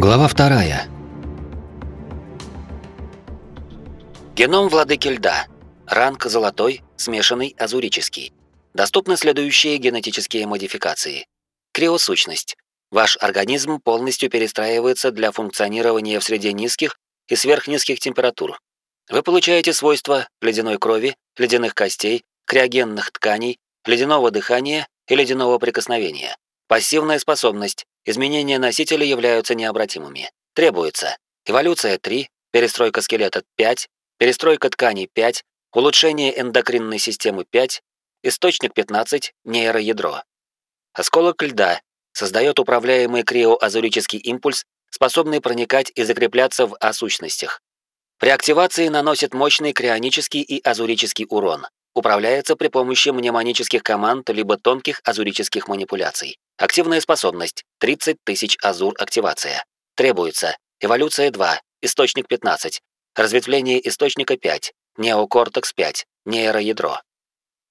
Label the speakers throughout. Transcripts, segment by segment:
Speaker 1: Глава вторая. Геном владыки льда. Ранг золотой, смешанный азурический. Доступны следующие генетические модификации. Криосущность. Ваш организм полностью перестраивается для функционирования в среде низких и сверхнизких температур. Вы получаете свойства ледяной крови, ледяных костей, криогенных тканей, ледяного дыхания и ледяного прикосновения. Пассивная способность. Изменения носителя являются необратимыми. Требуется эволюция 3, перестройка скелета 5, перестройка тканей 5, улучшение эндокринной системы 5, источник 15, нейроядро. Осколок льда создает управляемый криоазурический импульс, способный проникать и закрепляться в осущностях. При активации наносит мощный крионический и азурический урон. Управляется при помощи мнемонических команд либо тонких азурических манипуляций. Активная способность 30 тысяч азур активация. Требуется эволюция 2, источник 15, разветвление источника 5, неокортекс 5, нейроядро.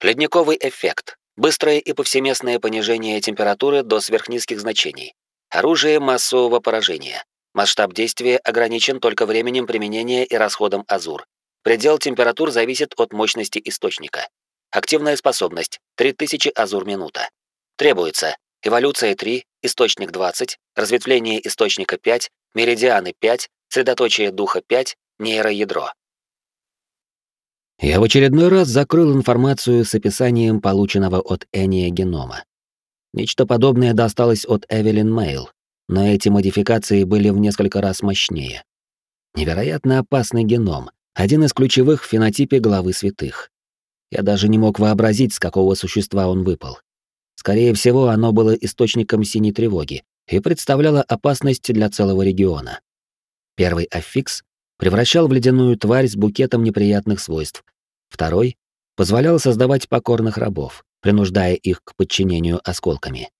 Speaker 1: Ледниковый эффект. Быстрое и повсеместное понижение температуры до сверхнизких значений. Оружие массового поражения. Масштаб действия ограничен только временем применения и расходом азур. Предел температур зависит от мощности источника. Активная способность 3000 азур минута. Требуется эволюция 3, источник 20, разветвление источника 5, меридианы 5, средоточие духа 5, нейроядро. Я в очередной раз закрыл информацию с описанием полученного от Эния генома. Нечто подобное досталось от Эвелин Мейл, но эти модификации были в несколько раз мощнее. Невероятно опасный геном, один из ключевых в фенотипе главы святых. Я даже не мог вообразить, с какого существа он выпал. Скорее всего, оно было источником синей тревоги и представляло опасность для целого региона. Первый аффикс превращал в ледяную тварь с букетом неприятных свойств. Второй позволял создавать покорных рабов, принуждая их к подчинению осколками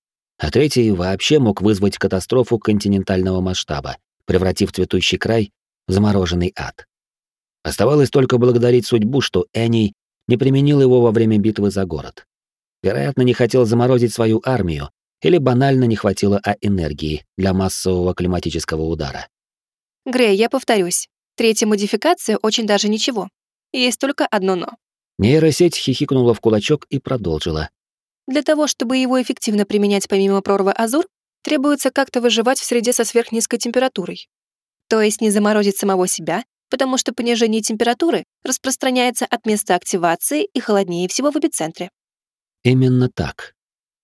Speaker 1: а третий вообще мог вызвать катастрофу континентального масштаба, превратив цветущий край в замороженный ад. Оставалось только благодарить судьбу, что Эней не применил его во время битвы за город. Вероятно, не хотел заморозить свою армию, или банально не хватило а энергии для массового климатического удара.
Speaker 2: Грей, я повторюсь. Третья модификация очень даже ничего. Есть только одно «но».
Speaker 1: Нейросеть хихикнула в кулачок и продолжила,
Speaker 2: для того, чтобы его эффективно применять помимо прорвы Азур, требуется как-то выживать в среде со сверхнизкой температурой. То есть не заморозить самого себя, потому что понижение температуры распространяется от места активации и холоднее всего в эпицентре.
Speaker 1: Именно так.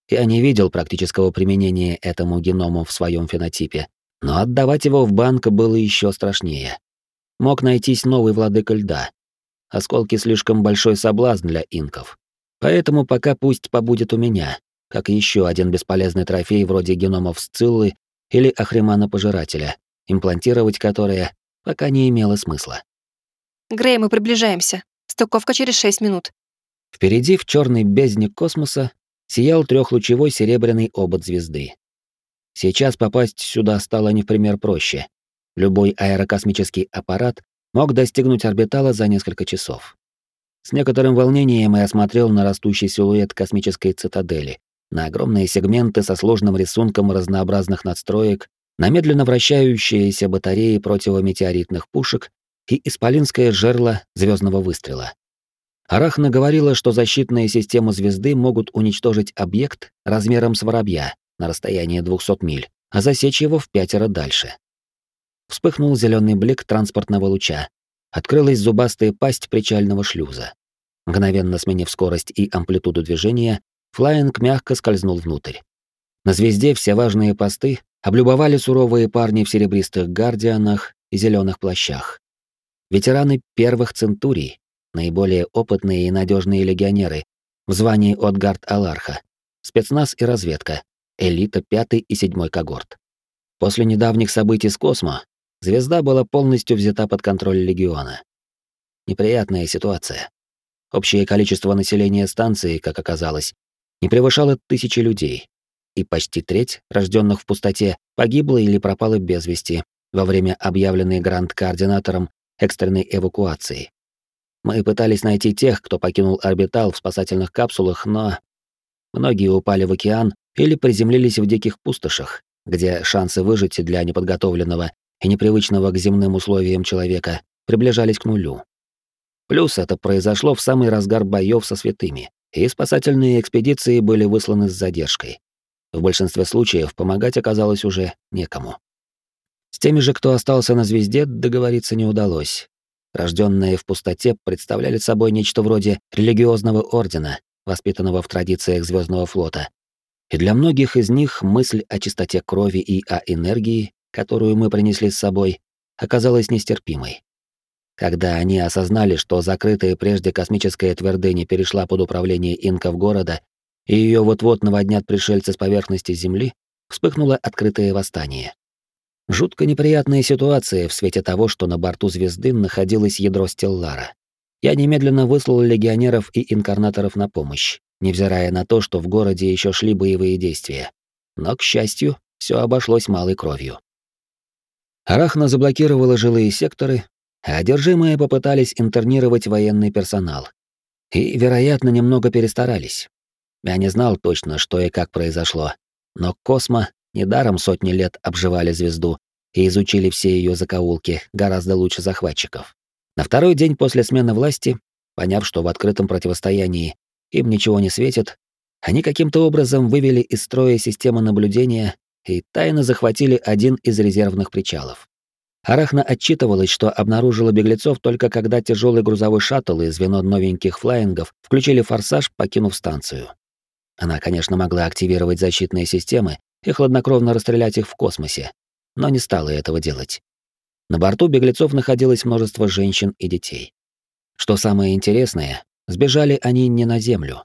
Speaker 1: Я не видел практического применения этому геному в своем фенотипе, но отдавать его в банк было еще страшнее. Мог найтись новый владыка льда. Осколки слишком большой соблазн для инков. Поэтому пока пусть побудет у меня, как еще один бесполезный трофей вроде геномов Сциллы или Ахримана-пожирателя, имплантировать которые пока не имело смысла.
Speaker 2: Грей, мы приближаемся. Стыковка через шесть минут.
Speaker 1: Впереди в черной бездне космоса сиял трехлучевой серебряный обод звезды. Сейчас попасть сюда стало не в пример проще. Любой аэрокосмический аппарат мог достигнуть орбитала за несколько часов. С некоторым волнением я осмотрел на растущий силуэт космической цитадели, на огромные сегменты со сложным рисунком разнообразных надстроек, на медленно вращающиеся батареи противометеоритных пушек и исполинское жерло звездного выстрела. Арахна говорила, что защитные системы звезды могут уничтожить объект размером с воробья на расстоянии 200 миль, а засечь его в пятеро дальше. Вспыхнул зеленый блик транспортного луча, открылась зубастая пасть причального шлюза. Мгновенно сменив скорость и амплитуду движения, флайинг мягко скользнул внутрь. На звезде все важные посты облюбовали суровые парни в серебристых гардианах и зеленых плащах. Ветераны первых центурий, наиболее опытные и надежные легионеры, в звании от гард Аларха, спецназ и разведка, элита пятой и седьмой когорт. После недавних событий с Космо Звезда была полностью взята под контроль легиона. Неприятная ситуация. Общее количество населения станции, как оказалось, не превышало тысячи людей, и почти треть рожденных в пустоте погибла или пропала без вести во время объявленной гранд-координатором экстренной эвакуации. Мы пытались найти тех, кто покинул орбитал в спасательных капсулах, но многие упали в океан или приземлились в диких пустошах, где шансы выжить для неподготовленного и непривычного к земным условиям человека приближались к нулю. Плюс это произошло в самый разгар боев со святыми, и спасательные экспедиции были высланы с задержкой. В большинстве случаев помогать оказалось уже некому. С теми же, кто остался на звезде, договориться не удалось. Рожденные в пустоте представляли собой нечто вроде религиозного ордена, воспитанного в традициях Звездного флота. И для многих из них мысль о чистоте крови и о энергии, которую мы принесли с собой, оказалась нестерпимой. Когда они осознали, что закрытая прежде космическая твердыня перешла под управление инков города, и ее вот-вот наводнят пришельцы с поверхности Земли, вспыхнуло открытое восстание. Жутко неприятная ситуация в свете того, что на борту звезды находилось ядро Стеллара. Я немедленно выслал легионеров и инкарнаторов на помощь, невзирая на то, что в городе еще шли боевые действия. Но, к счастью, все обошлось малой кровью. Арахна заблокировала жилые секторы, а одержимые попытались интернировать военный персонал. И, вероятно, немного перестарались. Я не знал точно, что и как произошло, но Космо недаром сотни лет обживали звезду и изучили все ее закоулки гораздо лучше захватчиков. На второй день после смены власти, поняв, что в открытом противостоянии им ничего не светит, они каким-то образом вывели из строя систему наблюдения и тайно захватили один из резервных причалов. Арахна отчитывалась, что обнаружила беглецов только когда тяжелый грузовой шаттл и звено новеньких флайингов включили форсаж, покинув станцию. Она, конечно, могла активировать защитные системы и хладнокровно расстрелять их в космосе, но не стала этого делать. На борту беглецов находилось множество женщин и детей. Что самое интересное, сбежали они не на Землю.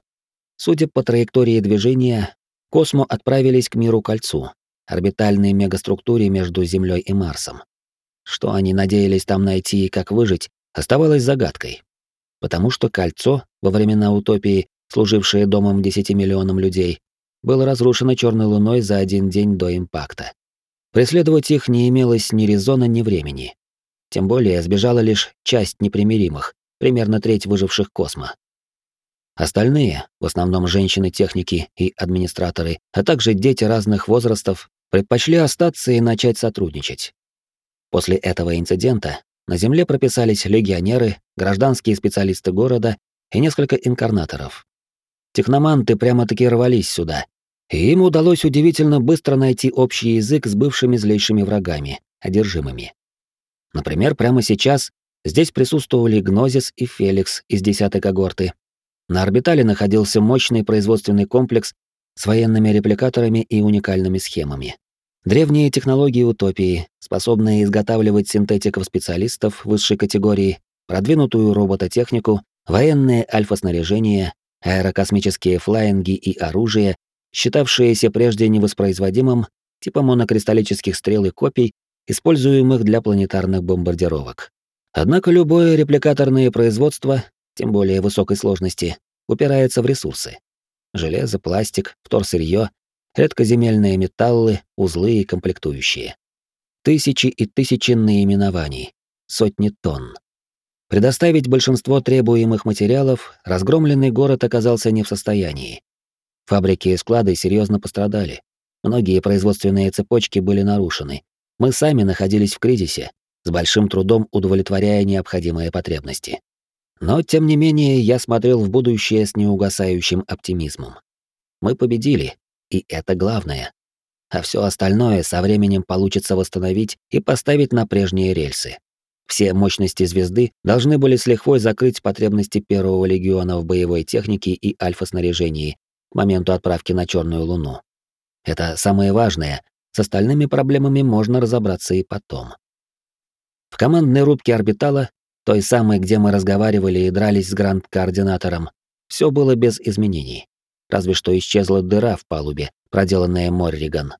Speaker 1: Судя по траектории движения, Космо отправились к миру-кольцу, орбитальной мегаструктуре между Землей и Марсом. Что они надеялись там найти и как выжить, оставалось загадкой. Потому что кольцо, во времена утопии, служившее домом 10 миллионам людей, было разрушено черной луной за один день до импакта. Преследовать их не имелось ни резона, ни времени. Тем более сбежала лишь часть непримиримых, примерно треть выживших космо. Остальные, в основном женщины-техники и администраторы, а также дети разных возрастов, предпочли остаться и начать сотрудничать. После этого инцидента на Земле прописались легионеры, гражданские специалисты города и несколько инкарнаторов. Техноманты прямо-таки рвались сюда, и им удалось удивительно быстро найти общий язык с бывшими злейшими врагами, одержимыми. Например, прямо сейчас здесь присутствовали Гнозис и Феликс из десятой когорты. На орбитале находился мощный производственный комплекс с военными репликаторами и уникальными схемами. Древние технологии утопии, способные изготавливать синтетиков-специалистов высшей категории, продвинутую робототехнику, военные альфа-снаряжение, аэрокосмические флайинги и оружие, считавшиеся прежде невоспроизводимым, типа монокристаллических стрел и копий, используемых для планетарных бомбардировок. Однако любое репликаторное производство, тем более высокой сложности, упирается в ресурсы. Железо, пластик, вторсырье, редкоземельные металлы, узлы и комплектующие. Тысячи и тысячи наименований, сотни тонн. Предоставить большинство требуемых материалов разгромленный город оказался не в состоянии. Фабрики и склады серьезно пострадали. Многие производственные цепочки были нарушены. Мы сами находились в кризисе, с большим трудом удовлетворяя необходимые потребности. Но, тем не менее, я смотрел в будущее с неугасающим оптимизмом. Мы победили, и это главное. А все остальное со временем получится восстановить и поставить на прежние рельсы. Все мощности звезды должны были с лихвой закрыть потребности первого легиона в боевой технике и альфа-снаряжении к моменту отправки на Черную Луну. Это самое важное, с остальными проблемами можно разобраться и потом. В командной рубке орбитала, той самой, где мы разговаривали и дрались с гранд-координатором, все было без изменений разве что исчезла дыра в палубе, проделанная Морриган.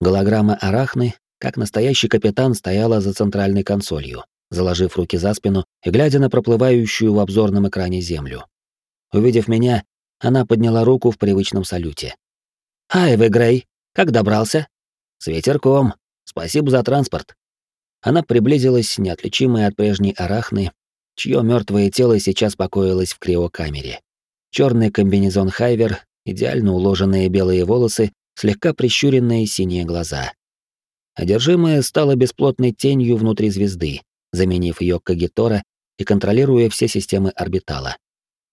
Speaker 1: Голограмма Арахны, как настоящий капитан, стояла за центральной консолью, заложив руки за спину и глядя на проплывающую в обзорном экране землю. Увидев меня, она подняла руку в привычном салюте. «Ай, Грей, как добрался?» «С ветерком. Спасибо за транспорт». Она приблизилась, неотличимая от прежней Арахны, чье мертвое тело сейчас покоилось в криокамере черный комбинезон Хайвер, идеально уложенные белые волосы слегка прищуренные синие глаза. Одержимая стала бесплотной тенью внутри звезды, заменив ее Кагитора и контролируя все системы орбитала.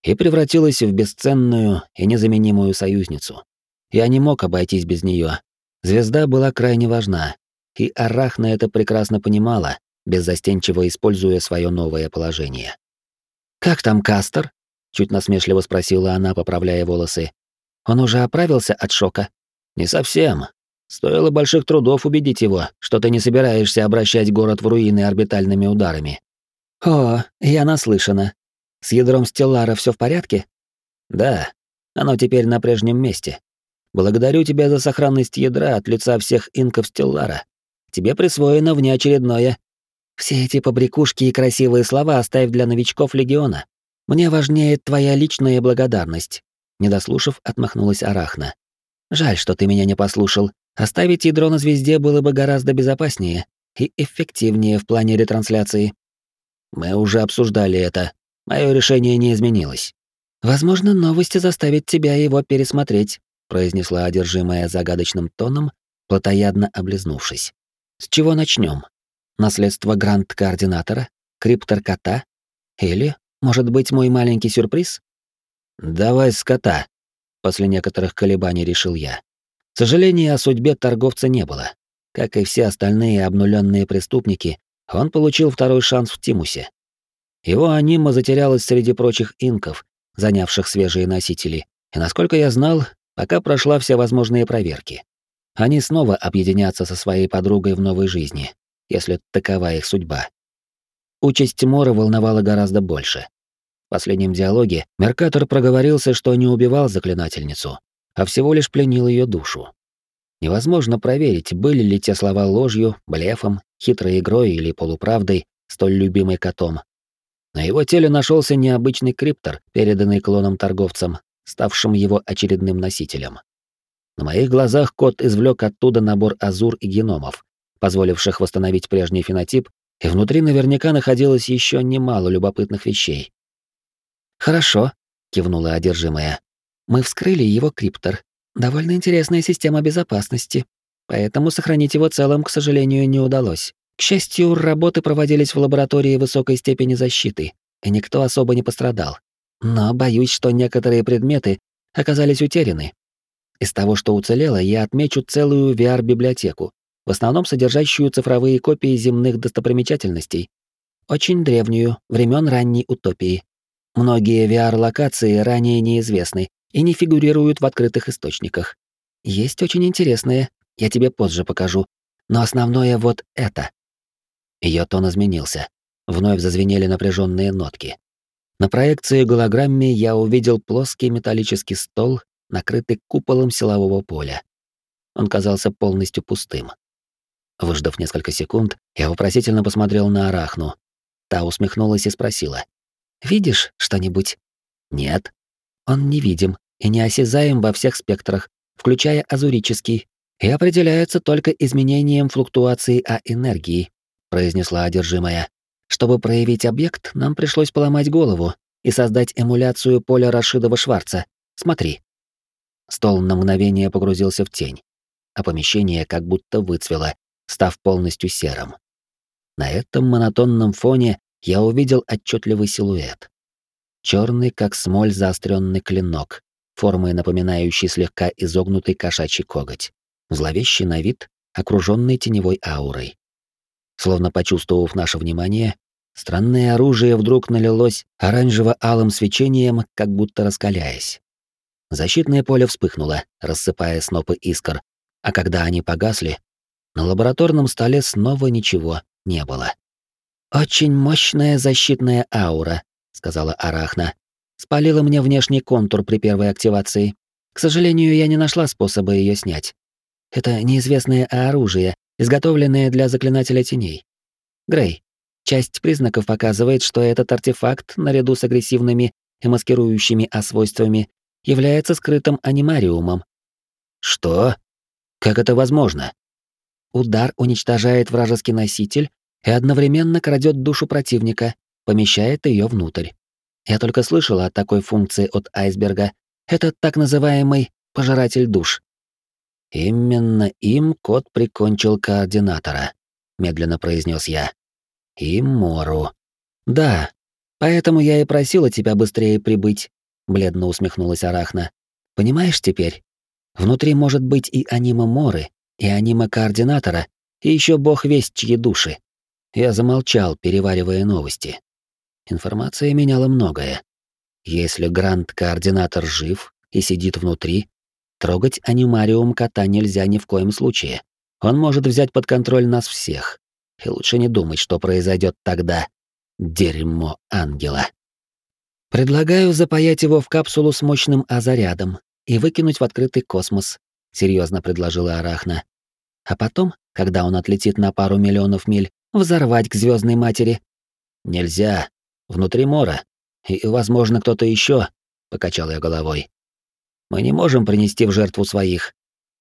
Speaker 1: И превратилась в бесценную и незаменимую союзницу. Я не мог обойтись без нее. Звезда была крайне важна, и Арахна это прекрасно понимала, беззастенчиво используя свое новое положение. «Как там Кастер?» — чуть насмешливо спросила она, поправляя волосы. «Он уже оправился от шока?» «Не совсем. Стоило больших трудов убедить его, что ты не собираешься обращать город в руины орбитальными ударами». «О, я наслышана. С ядром Стеллара все в порядке?» «Да, оно теперь на прежнем месте. Благодарю тебя за сохранность ядра от лица всех инков Стеллара. Тебе присвоено внеочередное все эти побрякушки и красивые слова оставь для новичков легиона. Мне важнее твоя личная благодарность. Не дослушав, отмахнулась Арахна. Жаль, что ты меня не послушал. Оставить ядро на звезде было бы гораздо безопаснее и эффективнее в плане ретрансляции. Мы уже обсуждали это. Мое решение не изменилось. Возможно, новости заставят тебя его пересмотреть, произнесла одержимая загадочным тоном, плотоядно облизнувшись. С чего начнем? Наследство гранд-координатора? Криптор кота? Или, может быть, мой маленький сюрприз? Давай с кота, после некоторых колебаний решил я. Сожаления о судьбе торговца не было. Как и все остальные обнуленные преступники, он получил второй шанс в Тимусе. Его анима затерялась среди прочих инков, занявших свежие носители, и, насколько я знал, пока прошла все возможные проверки. Они снова объединятся со своей подругой в новой жизни, если такова их судьба. Участь Тимора волновала гораздо больше. Последнем диалоге Меркатор проговорился, что не убивал заклинательницу, а всего лишь пленил ее душу. Невозможно проверить, были ли те слова ложью, блефом, хитрой игрой или полуправдой, столь любимой котом. На его теле нашелся необычный криптор, переданный клоном-торговцам, ставшим его очередным носителем. На моих глазах кот извлек оттуда набор азур и геномов, позволивших восстановить прежний фенотип, и внутри наверняка находилось еще немало любопытных вещей. «Хорошо», — кивнула одержимая. «Мы вскрыли его криптор. Довольно интересная система безопасности, поэтому сохранить его целым, к сожалению, не удалось. К счастью, работы проводились в лаборатории высокой степени защиты, и никто особо не пострадал. Но боюсь, что некоторые предметы оказались утеряны. Из того, что уцелело, я отмечу целую VR-библиотеку, в основном содержащую цифровые копии земных достопримечательностей, очень древнюю, времен ранней утопии. Многие VR-локации ранее неизвестны и не фигурируют в открытых источниках. Есть очень интересные, я тебе позже покажу, но основное вот это. Ее тон изменился. Вновь зазвенели напряженные нотки. На проекции голограмме я увидел плоский металлический стол, накрытый куполом силового поля. Он казался полностью пустым. Выждав несколько секунд, я вопросительно посмотрел на Арахну. Та усмехнулась и спросила. «Видишь что-нибудь?» «Нет». «Он невидим и неосязаем во всех спектрах, включая азурический, и определяется только изменением флуктуации А-энергии», произнесла одержимая. «Чтобы проявить объект, нам пришлось поломать голову и создать эмуляцию поля Рашидова-Шварца. Смотри». Стол на мгновение погрузился в тень, а помещение как будто выцвело, став полностью серым. На этом монотонном фоне я увидел отчетливый силуэт. Черный, как смоль, заостренный клинок, формой напоминающий слегка изогнутый кошачий коготь, зловещий на вид, окруженный теневой аурой. Словно почувствовав наше внимание, странное оружие вдруг налилось оранжево-алым свечением, как будто раскаляясь. Защитное поле вспыхнуло, рассыпая снопы искр, а когда они погасли, на лабораторном столе снова ничего не было. «Очень мощная защитная аура», — сказала Арахна. «Спалила мне внешний контур при первой активации. К сожалению, я не нашла способа ее снять. Это неизвестное оружие, изготовленное для заклинателя теней. Грей, часть признаков показывает, что этот артефакт, наряду с агрессивными и маскирующими освойствами, является скрытым анимариумом. Что? Как это возможно? Удар уничтожает вражеский носитель и одновременно крадет душу противника, помещает ее внутрь. Я только слышал о такой функции от айсберга. Это так называемый пожиратель душ. Именно им кот прикончил координатора, медленно произнес я. И Мору. Да, поэтому я и просила тебя быстрее прибыть, бледно усмехнулась Арахна. Понимаешь теперь? Внутри может быть и анима Моры, и анима координатора, и еще бог весть чьи души. Я замолчал, переваривая новости. Информация меняла многое. Если Гранд-координатор жив и сидит внутри, трогать анимариум кота нельзя ни в коем случае. Он может взять под контроль нас всех. И лучше не думать, что произойдет тогда. Дерьмо ангела. Предлагаю запаять его в капсулу с мощным азарядом и выкинуть в открытый космос, серьезно предложила Арахна. А потом, когда он отлетит на пару миллионов миль, взорвать к звездной матери. Нельзя. Внутри мора. И, возможно, кто-то еще, покачал я головой. Мы не можем принести в жертву своих.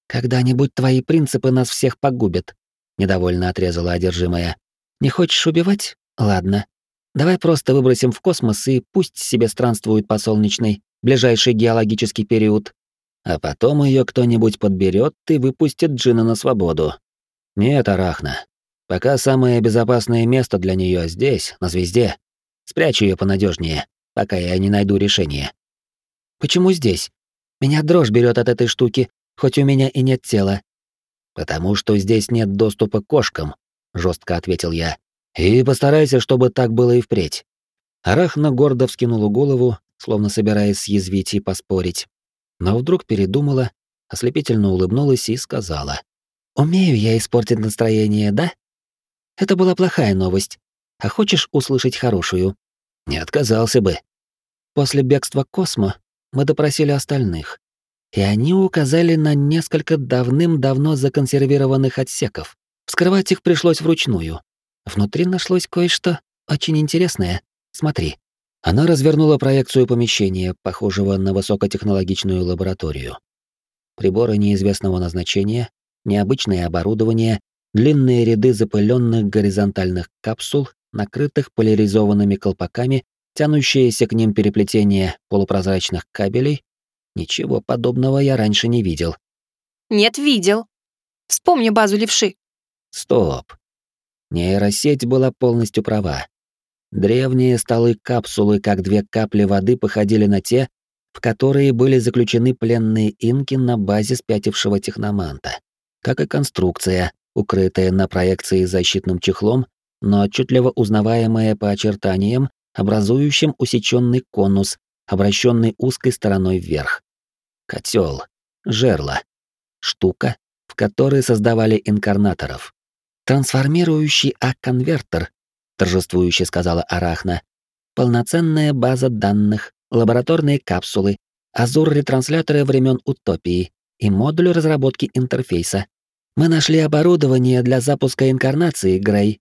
Speaker 1: Когда-нибудь твои принципы нас всех погубят, недовольно отрезала одержимая. Не хочешь убивать? Ладно. Давай просто выбросим в космос и пусть себе странствует по солнечной ближайший геологический период. А потом ее кто-нибудь подберет и выпустит Джина на свободу. Нет, Арахна. Пока самое безопасное место для нее здесь, на звезде. Спрячу ее понадежнее, пока я не найду решение. Почему здесь? Меня дрожь берет от этой штуки, хоть у меня и нет тела. Потому что здесь нет доступа к кошкам, жестко ответил я. И постарайся, чтобы так было и впредь. Арахна гордо вскинула голову, словно собираясь съязвить и поспорить. Но вдруг передумала, ослепительно улыбнулась и сказала. «Умею я испортить настроение, да? Это была плохая новость. А хочешь услышать хорошую?» «Не отказался бы». После бегства Космо мы допросили остальных. И они указали на несколько давным-давно законсервированных отсеков. Вскрывать их пришлось вручную. Внутри нашлось кое-что очень интересное. Смотри. Она развернула проекцию помещения, похожего на высокотехнологичную лабораторию. Приборы неизвестного назначения, необычное оборудование, длинные ряды запыленных горизонтальных капсул, накрытых поляризованными колпаками, тянущиеся к ним переплетения полупрозрачных кабелей. Ничего подобного я раньше не видел.
Speaker 2: Нет, видел. Вспомни базу левши.
Speaker 1: Стоп. Нейросеть была полностью права. Древние столы капсулы, как две капли воды, походили на те, в которые были заключены пленные инки на базе спятившего техноманта, как и конструкция, укрытая на проекции защитным чехлом, но отчетливо узнаваемая по очертаниям, образующим усеченный конус, обращенный узкой стороной вверх. Котел, жерло, штука, в которой создавали инкарнаторов. Трансформирующий А-конвертер, торжествующе сказала Арахна. Полноценная база данных, лабораторные капсулы, азур-ретрансляторы времен утопии и модуль разработки интерфейса. Мы нашли оборудование для запуска инкарнации, Грей,